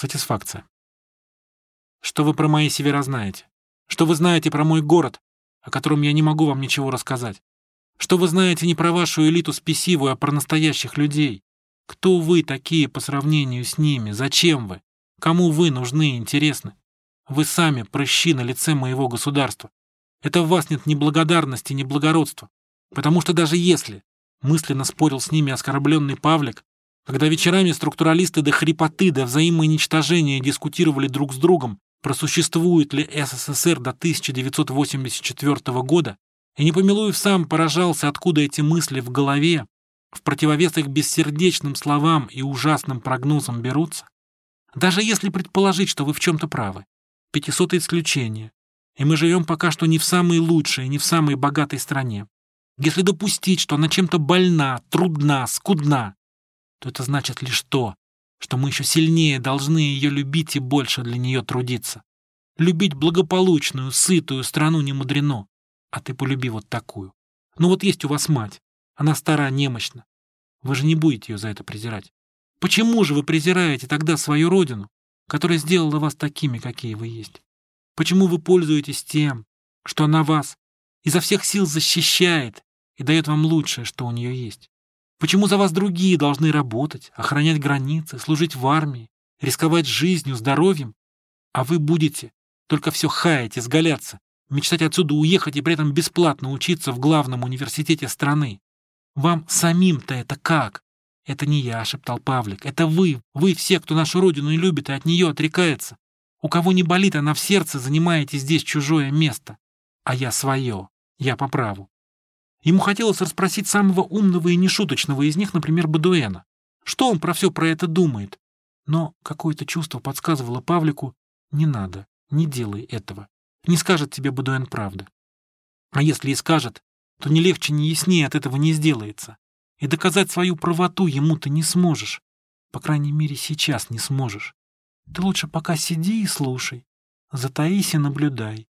Сатисфакция. Что вы про мои севера знаете? Что вы знаете про мой город, о котором я не могу вам ничего рассказать? Что вы знаете не про вашу элиту спесивую, а про настоящих людей? Кто вы такие по сравнению с ними? Зачем вы? Кому вы нужны и интересны? Вы сами прыщи на лице моего государства. Это в вас нет ни благодарности, ни благородства. Потому что даже если, мысленно спорил с ними оскорбленный Павлик, когда вечерами структуралисты до хрипоты, до взаимоуничтожения дискутировали друг с другом, просуществует ли СССР до 1984 года, и Непомилуев сам поражался, откуда эти мысли в голове, в противовес их бессердечным словам и ужасным прогнозам берутся. Даже если предположить, что вы в чем-то правы, пятисотое исключение, и мы живем пока что не в самой лучшей, не в самой богатой стране. Если допустить, что она чем-то больна, трудна, скудна, то это значит лишь то, что мы еще сильнее должны ее любить и больше для нее трудиться. Любить благополучную, сытую страну не мудрено, а ты полюби вот такую. Ну вот есть у вас мать, она стара, немощна. Вы же не будете ее за это презирать. Почему же вы презираете тогда свою родину, которая сделала вас такими, какие вы есть? Почему вы пользуетесь тем, что она вас изо всех сил защищает и дает вам лучшее, что у нее есть? Почему за вас другие должны работать, охранять границы, служить в армии, рисковать жизнью, здоровьем, а вы будете только все хаять, изгаляться, мечтать отсюда уехать и при этом бесплатно учиться в главном университете страны? Вам самим-то это как? Это не я, шептал Павлик. Это вы, вы все, кто нашу родину не любит и от нее отрекается. У кого не болит она в сердце, занимаете здесь чужое место. А я свое, я по праву. Ему хотелось расспросить самого умного и нешуточного из них, например, Бадуэна. Что он про все про это думает? Но какое-то чувство подсказывало Павлику, не надо, не делай этого. Не скажет тебе Бадуэн правда. А если и скажет, то ни легче, ни яснее от этого не сделается. И доказать свою правоту ему ты не сможешь. По крайней мере, сейчас не сможешь. Ты лучше пока сиди и слушай. Затаись и наблюдай.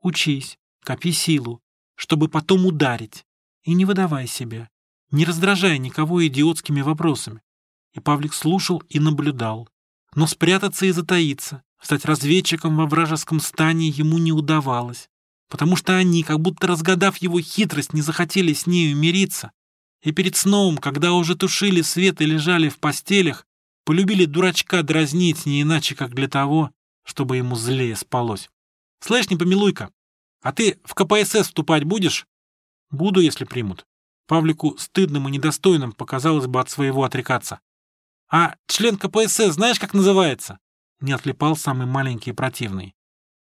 Учись, копи силу, чтобы потом ударить. И не выдавай себя. Не раздражай никого идиотскими вопросами. И Павлик слушал и наблюдал. Но спрятаться и затаиться, стать разведчиком во вражеском стане ему не удавалось потому что они, как будто разгадав его хитрость, не захотели с нею мириться, и перед сном, когда уже тушили свет и лежали в постелях, полюбили дурачка дразнить не иначе, как для того, чтобы ему злее спалось. «Слышь, не помилуй-ка, а ты в КПСС вступать будешь?» «Буду, если примут». Павлику стыдным и недостойным показалось бы от своего отрекаться. «А член КПСС знаешь, как называется?» Не отлипал самый маленький и противный.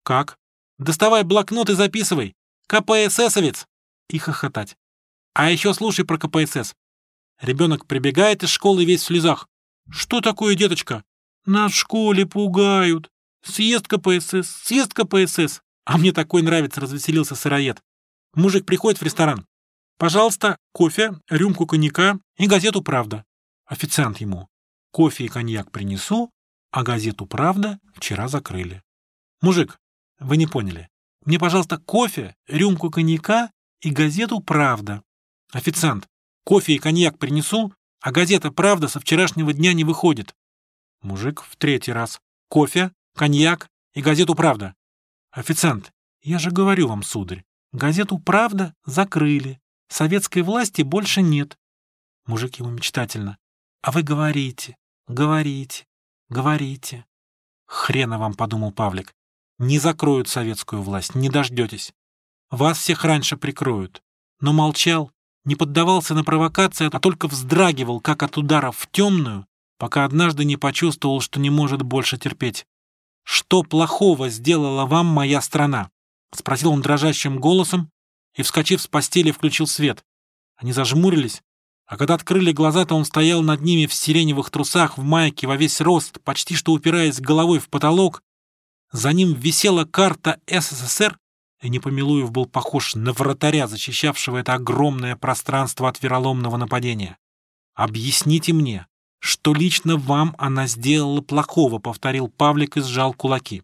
«Как?» Доставай блокнот и записывай. КПССовец. И хохотать. А еще слушай про КПСС. Ребенок прибегает из школы весь в слезах. Что такое, деточка? Нас в школе пугают. Съезд КПСС, съезд КПСС. А мне такой нравится, развеселился сыроед. Мужик приходит в ресторан. Пожалуйста, кофе, рюмку коньяка и газету «Правда». Официант ему. Кофе и коньяк принесу, а газету «Правда» вчера закрыли. Мужик, вы не поняли. Мне, пожалуйста, кофе, рюмку коньяка и газету «Правда». Официант, кофе и коньяк принесу, а газета «Правда» со вчерашнего дня не выходит. Мужик в третий раз. Кофе, коньяк и газету «Правда». Официант, я же говорю вам, сударь, газету «Правда» закрыли. Советской власти больше нет. Мужик ему мечтательно. А вы говорите, говорите, говорите. Хрена вам, подумал Павлик. Не закроют советскую власть, не дождетесь. Вас всех раньше прикроют. Но молчал, не поддавался на провокации, а только вздрагивал, как от ударов в темную, пока однажды не почувствовал, что не может больше терпеть. «Что плохого сделала вам моя страна?» — спросил он дрожащим голосом и, вскочив с постели, включил свет. Они зажмурились, а когда открыли глаза, то он стоял над ними в сиреневых трусах, в майке, во весь рост, почти что упираясь головой в потолок, за ним висела карта СССР, и Непомилуев был похож на вратаря, защищавшего это огромное пространство от вероломного нападения. «Объясните мне, что лично вам она сделала плохого», — повторил Павлик и сжал кулаки.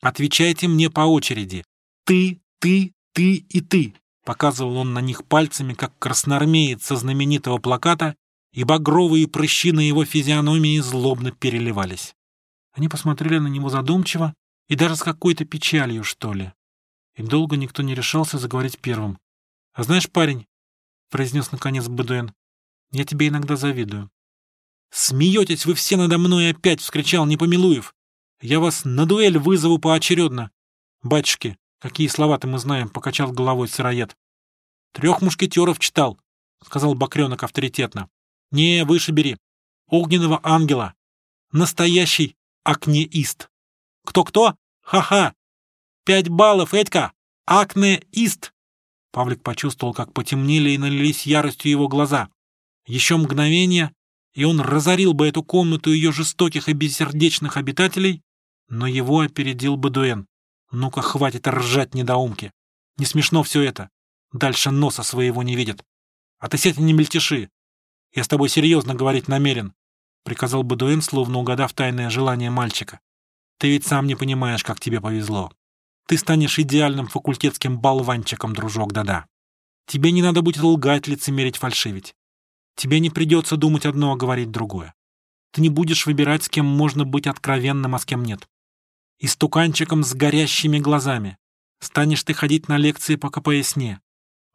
«Отвечайте мне по очереди. Ты, ты, ты и ты», — показывал он на них пальцами, как красноармеец со знаменитого плаката, и багровые прыщи на его физиономии злобно переливались. Они посмотрели на него задумчиво и даже с какой-то печалью, что ли. И долго никто не решался заговорить первым. «А знаешь, парень», — произнес наконец Бедуэн, — «я тебе иногда завидую». «Смеетесь вы все надо мной опять!» — вскричал Непомилуев. «Я вас на дуэль вызову поочередно!» «Батюшки, какие слова-то мы знаем!» — покачал головой сыроед. «Трех мушкетеров читал», — сказал Бакренок авторитетно. «Не, выше бери. Огненного ангела. Настоящий акнеист». «Кто-кто? Ха-ха! Пять баллов, Этька! Акнеист!» Павлик почувствовал, как потемнели и налились яростью его глаза. Еще мгновение, и он разорил бы эту комнату ее жестоких и бессердечных обитателей, но его опередил Бадуэн. Ну-ка, хватит ржать недоумки. Не смешно все это. Дальше носа своего не видит. А ты и не мельтеши. Я с тобой серьезно говорить намерен, — приказал Бадуэн, словно угадав тайное желание мальчика. Ты ведь сам не понимаешь, как тебе повезло. Ты станешь идеальным факультетским болванчиком, дружок, да-да. Тебе не надо будет лгать, лицемерить, фальшивить. Тебе не придется думать одно, а говорить другое. Ты не будешь выбирать, с кем можно быть откровенным, а с кем нет. И стуканчиком с горящими глазами. Станешь ты ходить на лекции по КПСНе,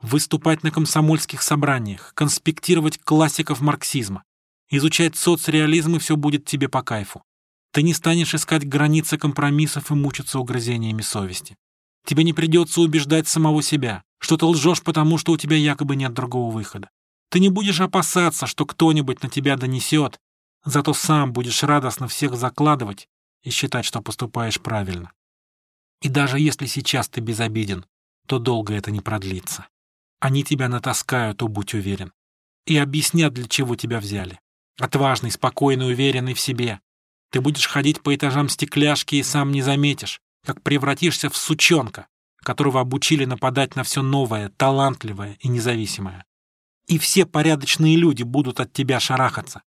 выступать на комсомольских собраниях, конспектировать классиков марксизма, изучать соцреализм, и все будет тебе по кайфу. Ты не станешь искать границы компромиссов и мучиться угрызениями совести. Тебе не придется убеждать самого себя, что ты лжешь, потому что у тебя якобы нет другого выхода. Ты не будешь опасаться, что кто-нибудь на тебя донесет, зато сам будешь радостно всех закладывать и считать, что поступаешь правильно. И даже если сейчас ты безобиден, то долго это не продлится. Они тебя натаскают, о, будь уверен, и объяснят, для чего тебя взяли. Отважный, спокойный, уверенный в себе. Ты будешь ходить по этажам стекляшки и сам не заметишь, как превратишься в сучонка, которого обучили нападать на все новое, талантливое и независимое и все порядочные люди будут от тебя шарахаться.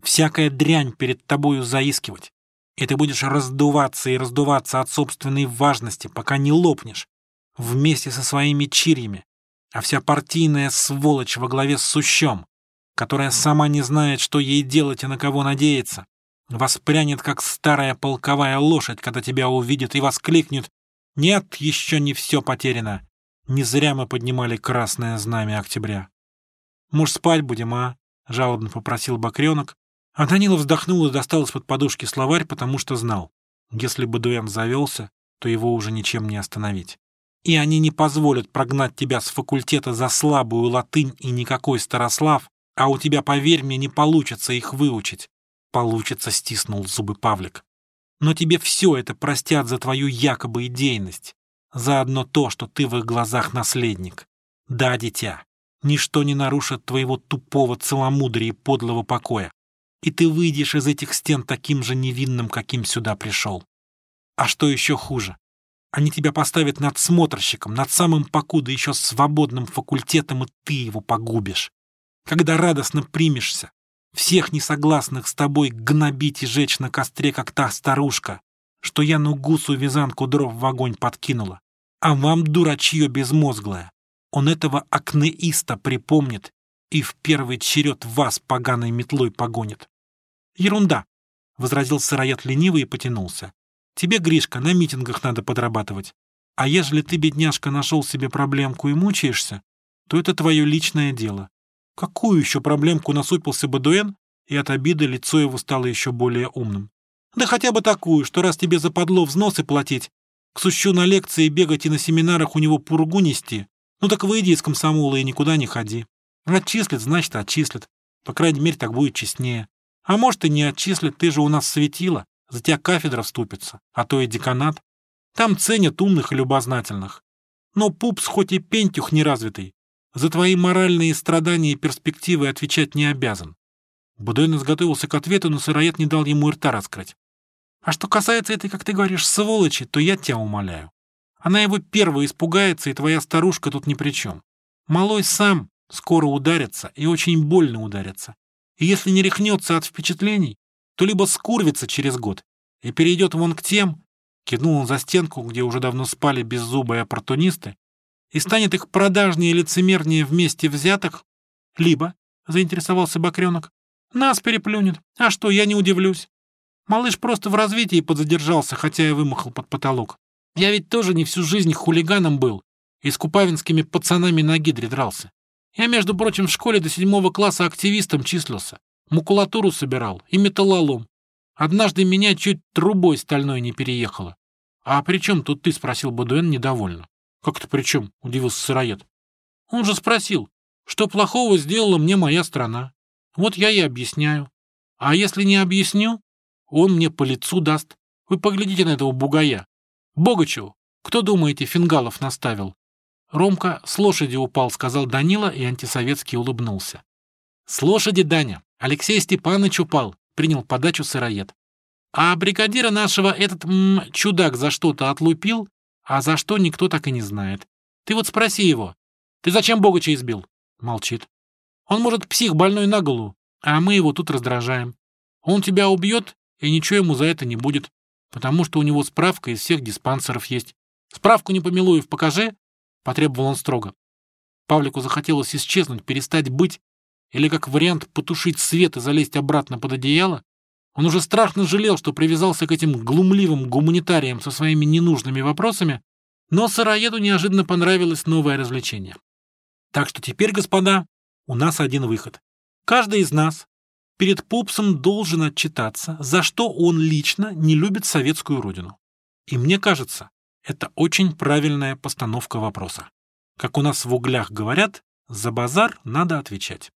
Всякая дрянь перед тобою заискивать. И ты будешь раздуваться и раздуваться от собственной важности, пока не лопнешь, вместе со своими чирьями. А вся партийная сволочь во главе с сущом, которая сама не знает, что ей делать и на кого надеяться, воспрянет, как старая полковая лошадь, когда тебя увидит и воскликнет «Нет, еще не все потеряно. Не зря мы поднимали красное знамя октября». «Может, спать будем, а?» — жалобно попросил Бакренок. А Данила вздохнул и достал из-под подушки словарь, потому что знал. Если бы Дуэн завелся, то его уже ничем не остановить. И они не позволят прогнать тебя с факультета за слабую латынь и никакой старослав, а у тебя, поверь мне, не получится их выучить. Получится, стиснул зубы Павлик. Но тебе все это простят за твою якобы идейность. За одно то, что ты в их глазах наследник. Да, дитя, Ничто не нарушит твоего тупого целомудрия и подлого покоя. И ты выйдешь из этих стен таким же невинным, каким сюда пришел. А что еще хуже? Они тебя поставят надсмотрщиком, над самым покуда еще свободным факультетом, и ты его погубишь. Когда радостно примешься, всех несогласных с тобой гнобить и жечь на костре, как та старушка, что я ну гусу вязанку дров в огонь подкинула. А вам, дурачье безмозглое, он этого акнеиста припомнит и в первый черед вас поганой метлой погонит. Ерунда, — возразил сыроед лениво и потянулся. Тебе, Гришка, на митингах надо подрабатывать. А ежели ты, бедняжка, нашел себе проблемку и мучаешься, то это твое личное дело. Какую еще проблемку насупился Бадуэн, и от обиды лицо его стало еще более умным. Да хотя бы такую, что раз тебе западло взносы платить, к сущу на лекции бегать и на семинарах у него пургу нести, ну так выйди из комсомола и никуда не ходи. Отчислят, значит, отчислят. По крайней мере, так будет честнее. А может, и не отчислят, ты же у нас светила. За тебя кафедра вступится, а то и деканат. Там ценят умных и любознательных. Но пупс хоть и пентюх неразвитый, за твои моральные страдания и перспективы отвечать не обязан. Будойн изготовился к ответу, но сыроед не дал ему рта раскрыть. А что касается этой, как ты говоришь, сволочи, то я тебя умоляю. Она его первая испугается, и твоя старушка тут ни при чем. Малой сам скоро ударится, и очень больно ударится. И если не рехнется от впечатлений, то либо скурвится через год и перейдет вон к тем, киднул он за стенку, где уже давно спали беззубые оппортунисты, и станет их продажнее и лицемернее вместе взятых, либо, — заинтересовался Бакренок, — нас переплюнет. А что, я не удивлюсь. Малыш просто в развитии подзадержался, хотя и вымахал под потолок. Я ведь тоже не всю жизнь хулиганом был и с купавинскими пацанами на гидре дрался. Я, между прочим, в школе до седьмого класса активистом числился. Макулатуру собирал и металлолом. Однажды меня чуть трубой стальной не переехало. «А при чем тут ты?» — спросил Бадуэн недовольно. «Как это при чем?» — удивился сыроед. «Он же спросил, что плохого сделала мне моя страна. Вот я и объясняю. А если не объясню, он мне по лицу даст. Вы поглядите на этого бугая. Богачеву, кто, думаете, фингалов наставил? Ромка с лошади упал, сказал Данила и антисоветский улыбнулся. С лошади, Даня. Алексей Степанович упал, принял подачу сыроед. А бригадира нашего этот м, чудак за что-то отлупил, а за что никто так и не знает. Ты вот спроси его. Ты зачем Богача избил? Молчит. Он, может, псих больной на голову, а мы его тут раздражаем. Он тебя убьет, и ничего ему за это не будет, потому что у него справка из всех диспансеров есть. Справку не помилуев покажи, потребовал он строго. Павлику захотелось исчезнуть, перестать быть, или как вариант потушить свет и залезть обратно под одеяло. Он уже страшно жалел, что привязался к этим глумливым гуманитариям со своими ненужными вопросами, но сыроеду неожиданно понравилось новое развлечение. Так что теперь, господа, у нас один выход. Каждый из нас перед пупсом должен отчитаться, за что он лично не любит советскую родину. И мне кажется, это очень правильная постановка вопроса. Как у нас в углях говорят, за базар надо отвечать.